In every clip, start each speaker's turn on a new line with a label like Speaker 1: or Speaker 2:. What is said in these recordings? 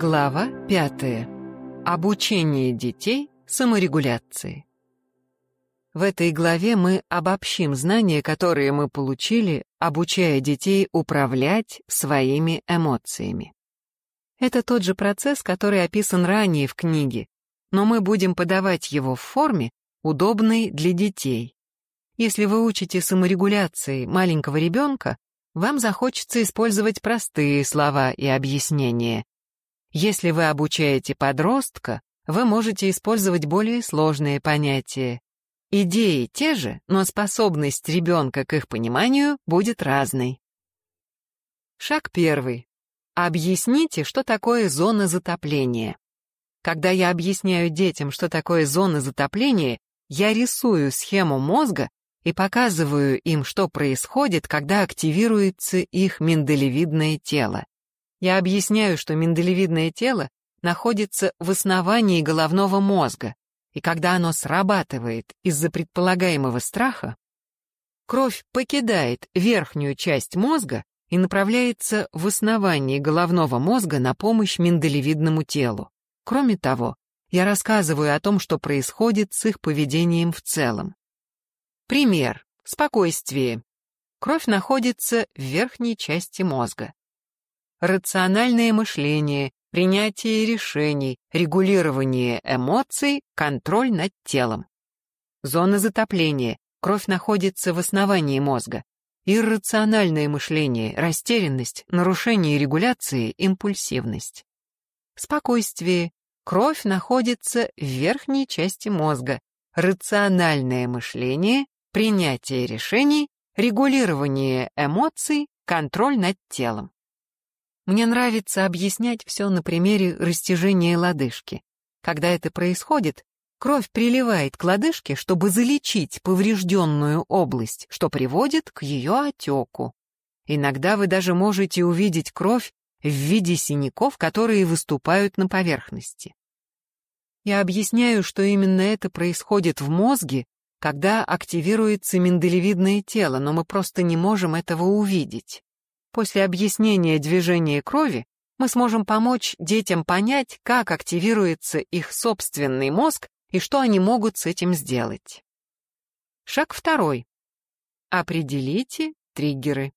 Speaker 1: Глава пятая. Обучение детей саморегуляции. В этой главе мы обобщим знания, которые мы получили, обучая детей управлять своими эмоциями. Это тот же процесс, который описан ранее в книге, но мы будем подавать его в форме, удобной для детей. Если вы учите саморегуляции маленького ребенка, вам захочется использовать простые слова и объяснения. Если вы обучаете подростка, вы можете использовать более сложные понятия. Идеи те же, но способность ребенка к их пониманию будет разной. Шаг первый. Объясните, что такое зона затопления. Когда я объясняю детям, что такое зона затопления, я рисую схему мозга и показываю им, что происходит, когда активируется их миндалевидное тело. Я объясняю, что миндалевидное тело находится в основании головного мозга, и когда оно срабатывает из-за предполагаемого страха, кровь покидает верхнюю часть мозга и направляется в основании головного мозга на помощь миндалевидному телу. Кроме того, я рассказываю о том, что происходит с их поведением в целом. Пример. Спокойствие. Кровь находится в верхней части мозга. Рациональное мышление, принятие решений, регулирование эмоций, контроль над телом. Зона затопления. Кровь находится в основании мозга. Иррациональное мышление, растерянность, нарушение регуляции, импульсивность. Спокойствие. Кровь находится в верхней части мозга. Рациональное мышление, принятие решений, регулирование эмоций, контроль над телом. Мне нравится объяснять все на примере растяжения лодыжки. Когда это происходит, кровь приливает к лодыжке, чтобы залечить поврежденную область, что приводит к ее отеку. Иногда вы даже можете увидеть кровь в виде синяков, которые выступают на поверхности. Я объясняю, что именно это происходит в мозге когда активируется миндалевидное тело, но мы просто не можем этого увидеть. После объяснения движения крови мы сможем помочь детям понять, как активируется их собственный мозг и что они могут с этим сделать. Шаг второй. Определите триггеры.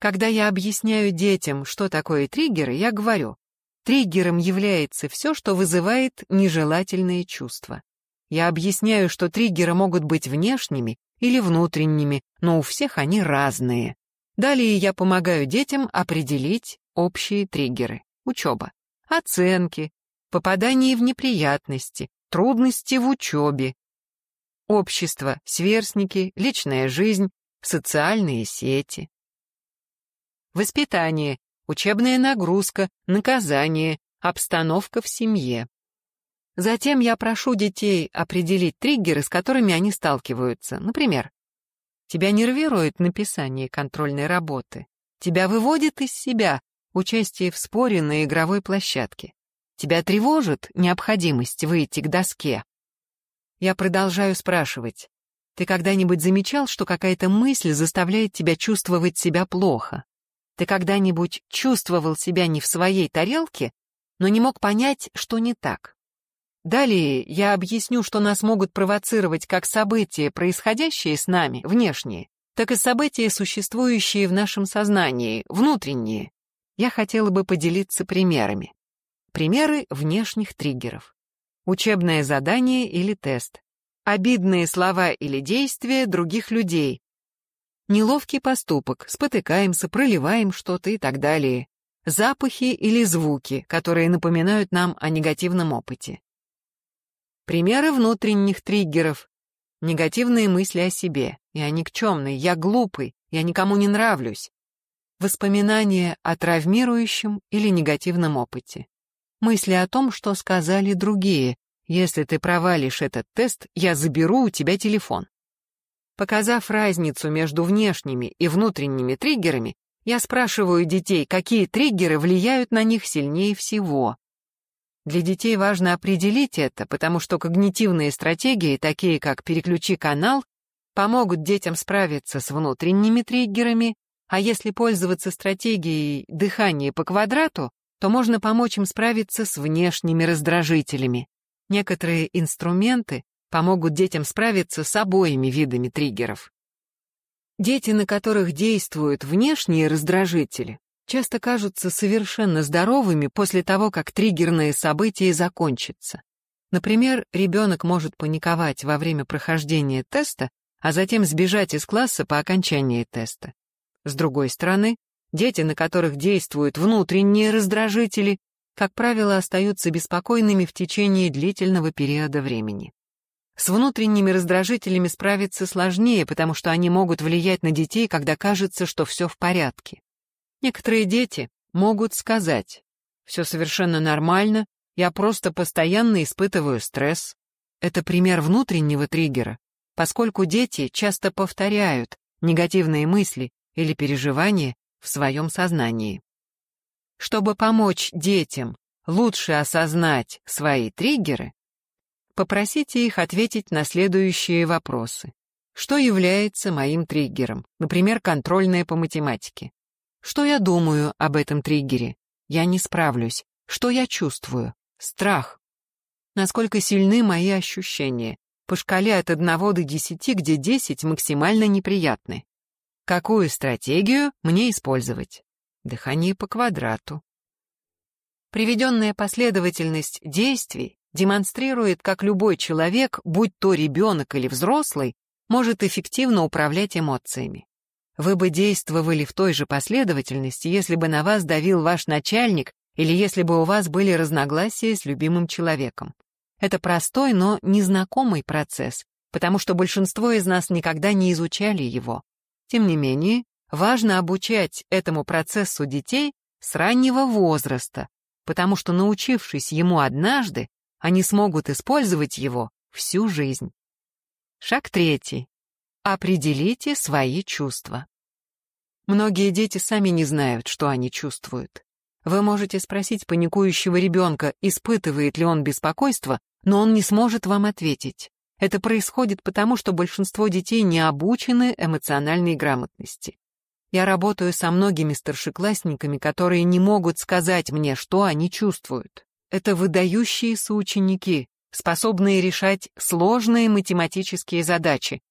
Speaker 1: Когда я объясняю детям, что такое триггеры, я говорю, триггером является все, что вызывает нежелательные чувства. Я объясняю, что триггеры могут быть внешними или внутренними, но у всех они разные. Далее я помогаю детям определить общие триггеры. Учеба, оценки, попадание в неприятности, трудности в учебе, общество, сверстники, личная жизнь, социальные сети. Воспитание, учебная нагрузка, наказание, обстановка в семье. Затем я прошу детей определить триггеры, с которыми они сталкиваются. Например, тебя нервирует написание контрольной работы, тебя выводит из себя участие в споре на игровой площадке, тебя тревожит необходимость выйти к доске. Я продолжаю спрашивать, ты когда-нибудь замечал, что какая-то мысль заставляет тебя чувствовать себя плохо? Ты когда-нибудь чувствовал себя не в своей тарелке, но не мог понять, что не так? Далее я объясню, что нас могут провоцировать как события, происходящие с нами, внешние, так и события, существующие в нашем сознании, внутренние. Я хотела бы поделиться примерами. Примеры внешних триггеров. Учебное задание или тест. Обидные слова или действия других людей. Неловкий поступок, спотыкаемся, проливаем что-то и так далее. Запахи или звуки, которые напоминают нам о негативном опыте. Примеры внутренних триггеров. Негативные мысли о себе. Я никчемный, я глупый, я никому не нравлюсь. Воспоминания о травмирующем или негативном опыте. Мысли о том, что сказали другие. Если ты провалишь этот тест, я заберу у тебя телефон. Показав разницу между внешними и внутренними триггерами, я спрашиваю детей, какие триггеры влияют на них сильнее всего. Для детей важно определить это, потому что когнитивные стратегии, такие как «переключи канал», помогут детям справиться с внутренними триггерами, а если пользоваться стратегией дыхания по квадрату, то можно помочь им справиться с внешними раздражителями. Некоторые инструменты помогут детям справиться с обоими видами триггеров. Дети, на которых действуют внешние раздражители, часто кажутся совершенно здоровыми после того, как триггерное событие закончится. Например, ребенок может паниковать во время прохождения теста, а затем сбежать из класса по окончании теста. С другой стороны, дети, на которых действуют внутренние раздражители, как правило, остаются беспокойными в течение длительного периода времени. С внутренними раздражителями справиться сложнее, потому что они могут влиять на детей, когда кажется, что все в порядке. Некоторые дети могут сказать «все совершенно нормально, я просто постоянно испытываю стресс». Это пример внутреннего триггера, поскольку дети часто повторяют негативные мысли или переживания в своем сознании. Чтобы помочь детям лучше осознать свои триггеры, Попросите их ответить на следующие вопросы. Что является моим триггером? Например, контрольная по математике. Что я думаю об этом триггере? Я не справлюсь. Что я чувствую? Страх. Насколько сильны мои ощущения? По шкале от 1 до 10, где 10 максимально неприятны. Какую стратегию мне использовать? Дыхание по квадрату. Приведенная последовательность действий демонстрирует, как любой человек, будь то ребенок или взрослый, может эффективно управлять эмоциями. Вы бы действовали в той же последовательности, если бы на вас давил ваш начальник или если бы у вас были разногласия с любимым человеком. Это простой, но незнакомый процесс, потому что большинство из нас никогда не изучали его. Тем не менее, важно обучать этому процессу детей с раннего возраста, потому что, научившись ему однажды, они смогут использовать его всю жизнь. Шаг третий. Определите свои чувства. Многие дети сами не знают, что они чувствуют. Вы можете спросить паникующего ребенка, испытывает ли он беспокойство, но он не сможет вам ответить. Это происходит потому, что большинство детей не обучены эмоциональной грамотности. Я работаю со многими старшеклассниками, которые не могут сказать мне, что они чувствуют. Это выдающиеся ученики, способные решать сложные математические задачи,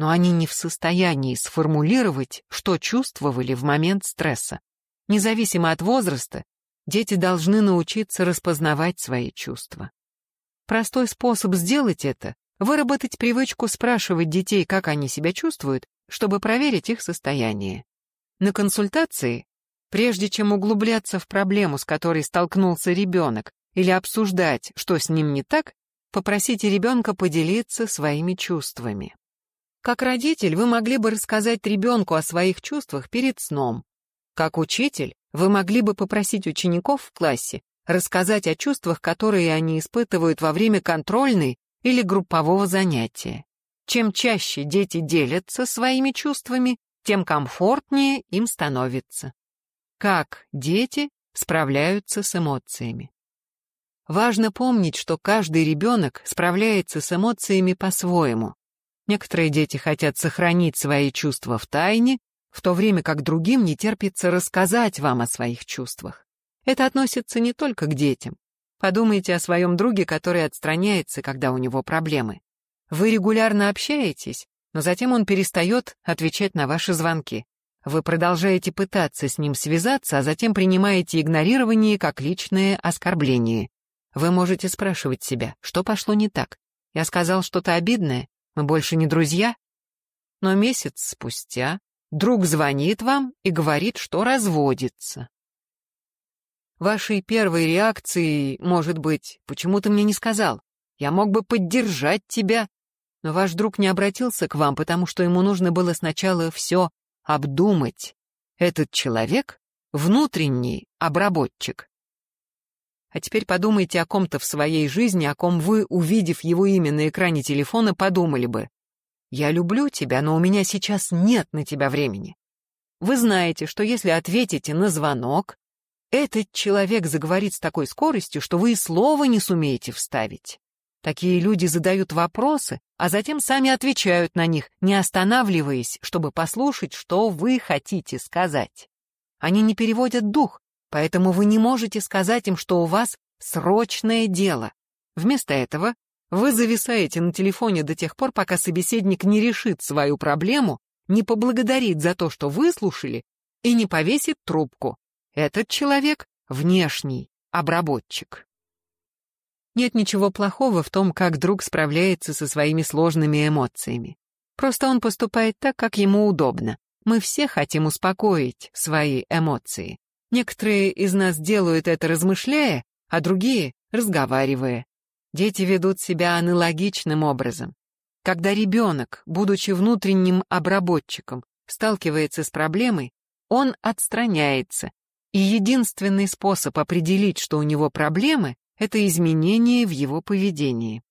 Speaker 1: но они не в состоянии сформулировать, что чувствовали в момент стресса. Независимо от возраста, дети должны научиться распознавать свои чувства. Простой способ сделать это — выработать привычку спрашивать детей, как они себя чувствуют, чтобы проверить их состояние. На консультации, прежде чем углубляться в проблему, с которой столкнулся ребенок, или обсуждать, что с ним не так, попросите ребенка поделиться своими чувствами. Как родитель вы могли бы рассказать ребенку о своих чувствах перед сном. Как учитель вы могли бы попросить учеников в классе рассказать о чувствах, которые они испытывают во время контрольной или группового занятия. Чем чаще дети делятся своими чувствами, тем комфортнее им становится. Как дети справляются с эмоциями? Важно помнить, что каждый ребенок справляется с эмоциями по-своему. Некоторые дети хотят сохранить свои чувства в тайне, в то время как другим не терпится рассказать вам о своих чувствах. Это относится не только к детям. Подумайте о своем друге, который отстраняется, когда у него проблемы. Вы регулярно общаетесь, но затем он перестает отвечать на ваши звонки. Вы продолжаете пытаться с ним связаться, а затем принимаете игнорирование как личное оскорбление. Вы можете спрашивать себя, что пошло не так. Я сказал что-то обидное, мы больше не друзья. Но месяц спустя друг звонит вам и говорит, что разводится. Вашей первой реакцией может быть «почему ты мне не сказал? Я мог бы поддержать тебя». Но ваш друг не обратился к вам, потому что ему нужно было сначала все обдумать. Этот человек — внутренний обработчик. А теперь подумайте о ком-то в своей жизни, о ком вы, увидев его имя на экране телефона, подумали бы. «Я люблю тебя, но у меня сейчас нет на тебя времени». Вы знаете, что если ответите на звонок, этот человек заговорит с такой скоростью, что вы и слова не сумеете вставить. Такие люди задают вопросы, а затем сами отвечают на них, не останавливаясь, чтобы послушать, что вы хотите сказать. Они не переводят дух, поэтому вы не можете сказать им, что у вас срочное дело. Вместо этого вы зависаете на телефоне до тех пор, пока собеседник не решит свою проблему, не поблагодарит за то, что выслушали, и не повесит трубку. Этот человек — внешний обработчик. Нет ничего плохого в том, как друг справляется со своими сложными эмоциями. Просто он поступает так, как ему удобно. Мы все хотим успокоить свои эмоции. Некоторые из нас делают это размышляя, а другие — разговаривая. Дети ведут себя аналогичным образом. Когда ребенок, будучи внутренним обработчиком, сталкивается с проблемой, он отстраняется, и единственный способ определить, что у него проблемы, это изменение в его поведении.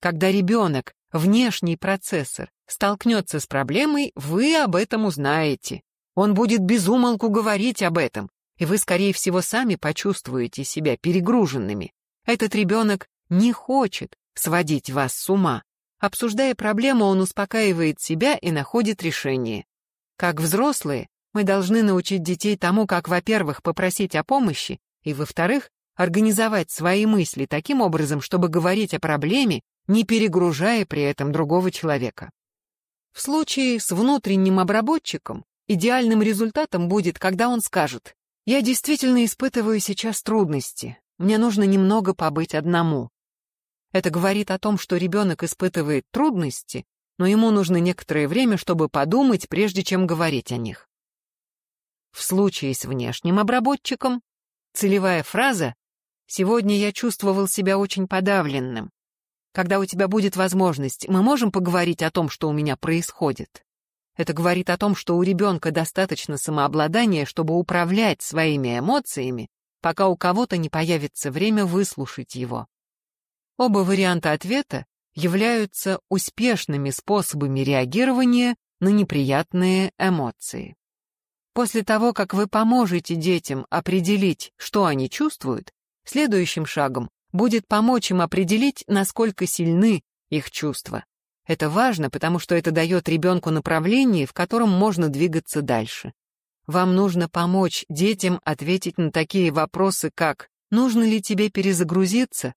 Speaker 1: Когда ребенок, внешний процессор, столкнется с проблемой, вы об этом узнаете. Он будет безумолку говорить об этом, и вы, скорее всего, сами почувствуете себя перегруженными. Этот ребенок не хочет сводить вас с ума. Обсуждая проблему, он успокаивает себя и находит решение. Как взрослые, мы должны научить детей тому, как, во-первых, попросить о помощи, и, во-вторых, организовать свои мысли таким образом, чтобы говорить о проблеме, не перегружая при этом другого человека. В случае с внутренним обработчиком идеальным результатом будет, когда он скажет «Я действительно испытываю сейчас трудности, мне нужно немного побыть одному». Это говорит о том, что ребенок испытывает трудности, но ему нужно некоторое время, чтобы подумать, прежде чем говорить о них. В случае с внешним обработчиком целевая фраза «Сегодня я чувствовал себя очень подавленным». Когда у тебя будет возможность, мы можем поговорить о том, что у меня происходит. Это говорит о том, что у ребенка достаточно самообладания, чтобы управлять своими эмоциями, пока у кого-то не появится время выслушать его. Оба варианта ответа являются успешными способами реагирования на неприятные эмоции. После того, как вы поможете детям определить, что они чувствуют, следующим шагом будет помочь им определить, насколько сильны их чувства. Это важно, потому что это дает ребенку направление, в котором можно двигаться дальше. Вам нужно помочь детям ответить на такие вопросы, как «Нужно ли тебе перезагрузиться?»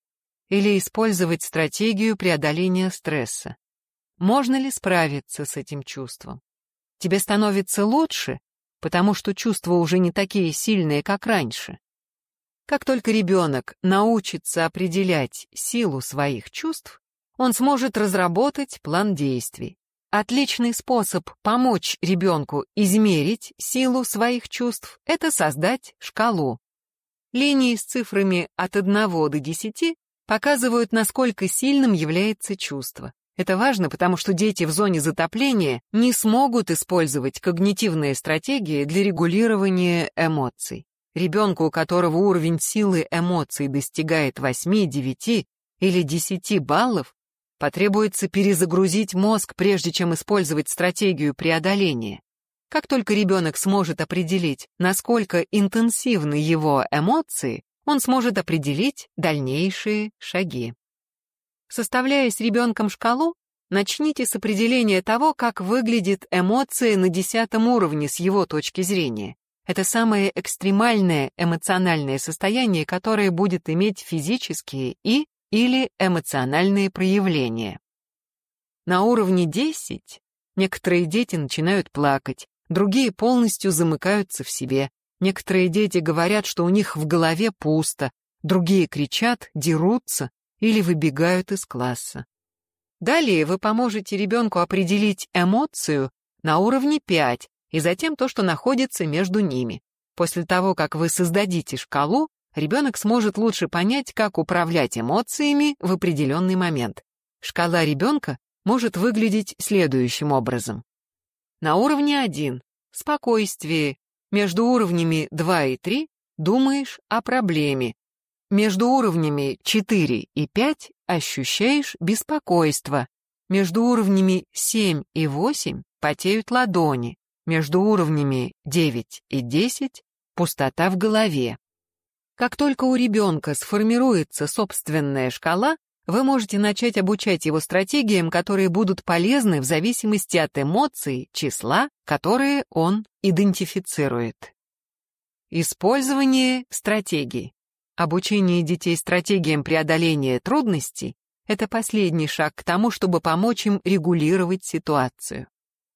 Speaker 1: или использовать стратегию преодоления стресса. Можно ли справиться с этим чувством? Тебе становится лучше, потому что чувства уже не такие сильные, как раньше. Как только ребенок научится определять силу своих чувств, он сможет разработать план действий. Отличный способ помочь ребенку измерить силу своих чувств – это создать шкалу. Линии с цифрами от 1 до 10 показывают, насколько сильным является чувство. Это важно, потому что дети в зоне затопления не смогут использовать когнитивные стратегии для регулирования эмоций. Ребенку, у которого уровень силы эмоций достигает 8, 9 или 10 баллов, потребуется перезагрузить мозг, прежде чем использовать стратегию преодоления. Как только ребенок сможет определить, насколько интенсивны его эмоции, он сможет определить дальнейшие шаги. Составляя с ребенком шкалу, начните с определения того, как выглядит эмоция на десятом уровне с его точки зрения. Это самое экстремальное эмоциональное состояние, которое будет иметь физические и или эмоциональные проявления. На уровне 10 некоторые дети начинают плакать, другие полностью замыкаются в себе. Некоторые дети говорят, что у них в голове пусто, другие кричат, дерутся, или выбегают из класса. Далее вы поможете ребенку определить эмоцию на уровне 5 и затем то, что находится между ними. После того, как вы создадите шкалу, ребенок сможет лучше понять, как управлять эмоциями в определенный момент. Шкала ребенка может выглядеть следующим образом. На уровне 1 – спокойствие, между уровнями 2 и 3 – думаешь о проблеме, между уровнями 4 и 5 ощущаешь беспокойство. Между уровнями 7 и 8 потеют ладони. Между уровнями 9 и 10 пустота в голове. Как только у ребенка сформируется собственная шкала, вы можете начать обучать его стратегиям, которые будут полезны в зависимости от эмоций, числа, которые он идентифицирует. Использование стратегий. Обучение детей стратегиям преодоления трудностей – это последний шаг к тому, чтобы помочь им регулировать ситуацию.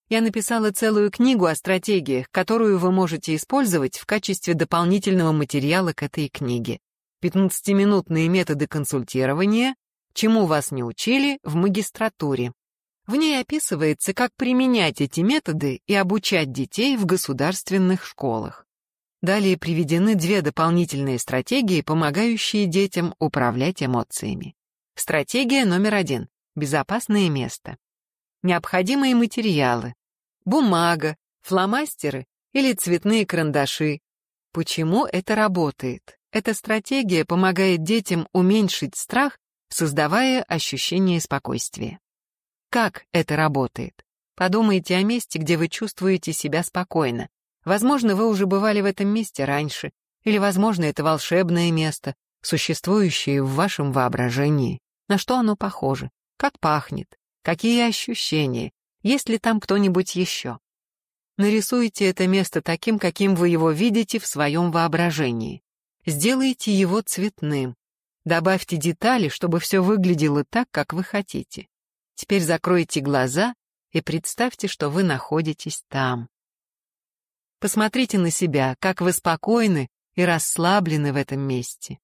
Speaker 1: Я написала целую книгу о стратегиях, которую вы можете использовать в качестве дополнительного материала к этой книге. 15-минутные методы консультирования, чему вас не учили в магистратуре. В ней описывается, как применять эти методы и обучать детей в государственных школах. Далее приведены две дополнительные стратегии, помогающие детям управлять эмоциями. Стратегия номер один – безопасное место. Необходимые материалы – бумага, фломастеры или цветные карандаши. Почему это работает? Эта стратегия помогает детям уменьшить страх, создавая ощущение спокойствия. Как это работает? Подумайте о месте, где вы чувствуете себя спокойно, Возможно, вы уже бывали в этом месте раньше, или, возможно, это волшебное место, существующее в вашем воображении. На что оно похоже? Как пахнет? Какие ощущения? Есть ли там кто-нибудь еще? Нарисуйте это место таким, каким вы его видите в своем воображении. Сделайте его цветным. Добавьте детали, чтобы все выглядело так, как вы хотите. Теперь закройте глаза и представьте, что вы находитесь там. Посмотрите на себя, как вы спокойны и расслаблены в этом месте.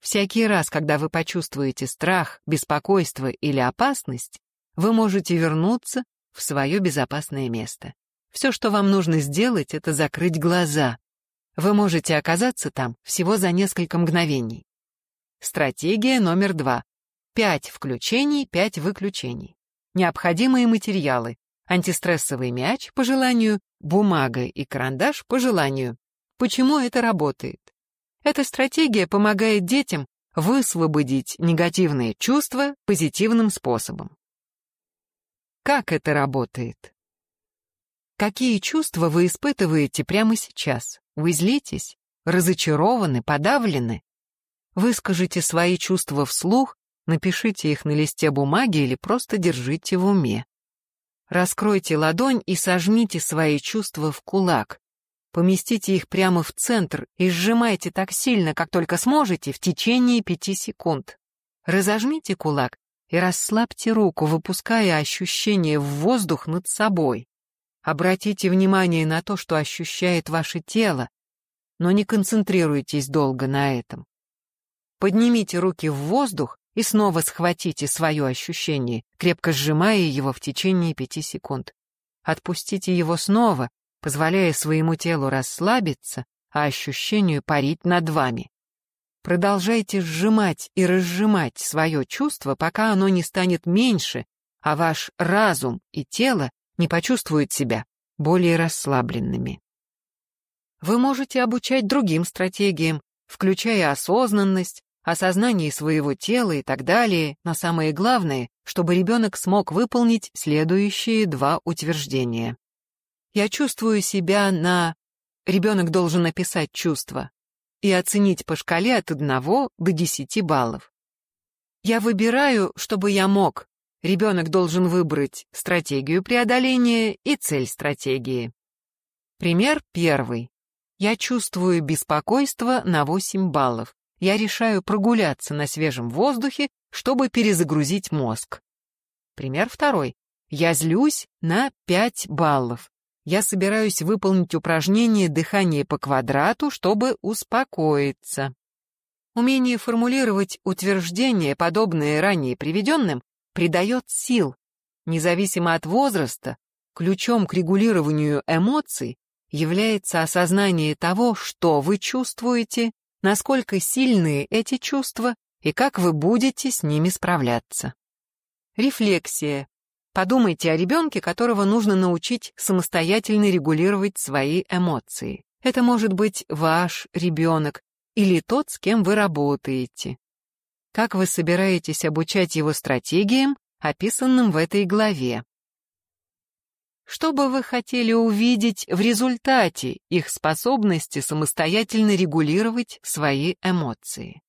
Speaker 1: Всякий раз, когда вы почувствуете страх, беспокойство или опасность, вы можете вернуться в свое безопасное место. Все, что вам нужно сделать, это закрыть глаза. Вы можете оказаться там всего за несколько мгновений. Стратегия номер два. Пять включений, пять выключений. Необходимые материалы. Антистрессовый мяч, по желанию, бумага и карандаш по желанию. Почему это работает? Эта стратегия помогает детям высвободить негативные чувства позитивным способом. Как это работает? Какие чувства вы испытываете прямо сейчас? Вы злитесь? Разочарованы? Подавлены? Выскажите свои чувства вслух, напишите их на листе бумаги или просто держите в уме. Раскройте ладонь и сожмите свои чувства в кулак. Поместите их прямо в центр и сжимайте так сильно, как только сможете, в течение пяти секунд. Разожмите кулак и расслабьте руку, выпуская ощущение в воздух над собой. Обратите внимание на то, что ощущает ваше тело, но не концентрируйтесь долго на этом. Поднимите руки в воздух и снова схватите свое ощущение, крепко сжимая его в течение пяти секунд. Отпустите его снова, позволяя своему телу расслабиться, а ощущению парить над вами. Продолжайте сжимать и разжимать свое чувство, пока оно не станет меньше, а ваш разум и тело не почувствуют себя более расслабленными. Вы можете обучать другим стратегиям, включая осознанность, осознании своего тела и так далее, но самое главное, чтобы ребенок смог выполнить следующие два утверждения. Я чувствую себя на... Ребенок должен написать чувства и оценить по шкале от 1 до 10 баллов. Я выбираю, чтобы я мог. Ребенок должен выбрать стратегию преодоления и цель стратегии. Пример первый. Я чувствую беспокойство на 8 баллов я решаю прогуляться на свежем воздухе, чтобы перезагрузить мозг. Пример второй. Я злюсь на 5 баллов. Я собираюсь выполнить упражнение дыхания по квадрату, чтобы успокоиться. Умение формулировать утверждения, подобные ранее приведенным, придает сил. Независимо от возраста, ключом к регулированию эмоций является осознание того, что вы чувствуете насколько сильные эти чувства и как вы будете с ними справляться. Рефлексия. Подумайте о ребенке, которого нужно научить самостоятельно регулировать свои эмоции. Это может быть ваш ребенок или тот, с кем вы работаете. Как вы собираетесь обучать его стратегиям, описанным в этой главе? Что бы вы хотели увидеть в результате их способности самостоятельно регулировать свои эмоции?